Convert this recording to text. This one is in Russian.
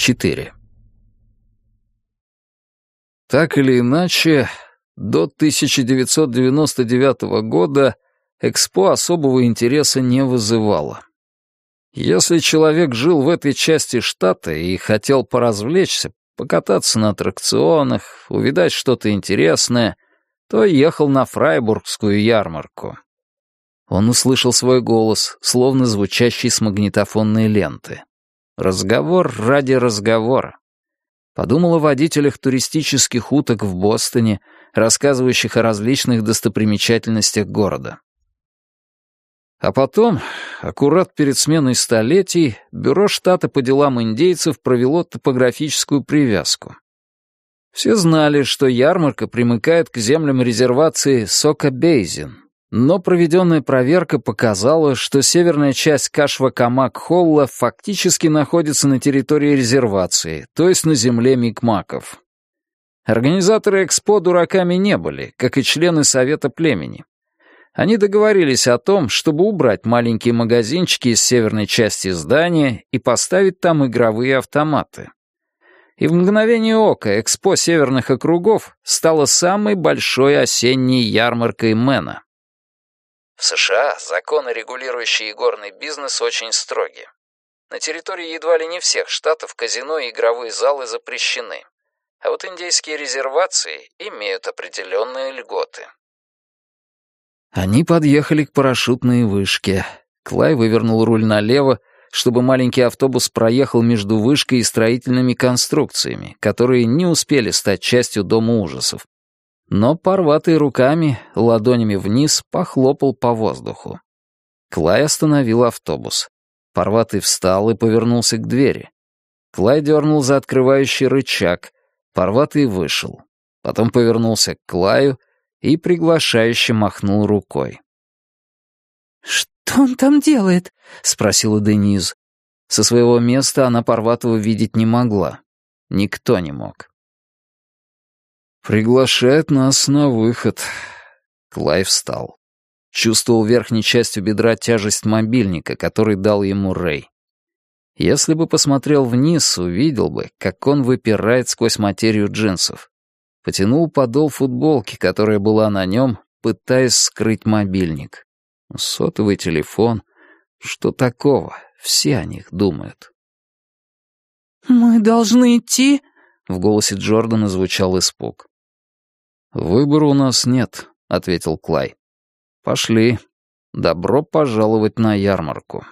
4. Так или иначе, до 1999 года Экспо особого интереса не вызывало. Если человек жил в этой части штата и хотел поразвлечься, покататься на аттракционах, увидать что-то интересное, то ехал на Фрайбургскую ярмарку. Он услышал свой голос, словно звучащий с магнитофонной ленты. Разговор ради разговора. Подумал о водителях туристических уток в Бостоне, рассказывающих о различных достопримечательностях города. А потом, аккурат перед сменой столетий, Бюро штата по делам индейцев провело топографическую привязку. Все знали, что ярмарка примыкает к землям резервации Сока-Бейзин, но проведенная проверка показала, что северная часть Кашва-Камак-Холла фактически находится на территории резервации, то есть на земле Микмаков. Организаторы экспо дураками не были, как и члены Совета племени. Они договорились о том, чтобы убрать маленькие магазинчики из северной части здания и поставить там игровые автоматы. И в мгновение ока экспо северных округов стало самой большой осенней ярмаркой Мэна. В США законы, регулирующие игорный бизнес, очень строги. На территории едва ли не всех штатов казино и игровые залы запрещены. А вот индейские резервации имеют определенные льготы. Они подъехали к парашютной вышке. Клай вывернул руль налево, чтобы маленький автобус проехал между вышкой и строительными конструкциями, которые не успели стать частью Дома ужасов. Но порватый руками, ладонями вниз, похлопал по воздуху. Клай остановил автобус. Порватый встал и повернулся к двери. Клай дернул за открывающий рычаг. Порватый вышел. Потом повернулся к Клаю — и приглашающе махнул рукой. «Что он там делает?» — спросила Дениз. Со своего места она Парватова видеть не могла. Никто не мог. «Приглашает нас на выход». Клай встал. Чувствовал верхней частью бедра тяжесть мобильника, который дал ему Рэй. Если бы посмотрел вниз, увидел бы, как он выпирает сквозь материю джинсов потянул подол футболки, которая была на нем, пытаясь скрыть мобильник. Сотовый телефон. Что такого? Все о них думают. «Мы должны идти?» — в голосе Джордана звучал испуг. «Выбора у нас нет», — ответил Клай. «Пошли. Добро пожаловать на ярмарку».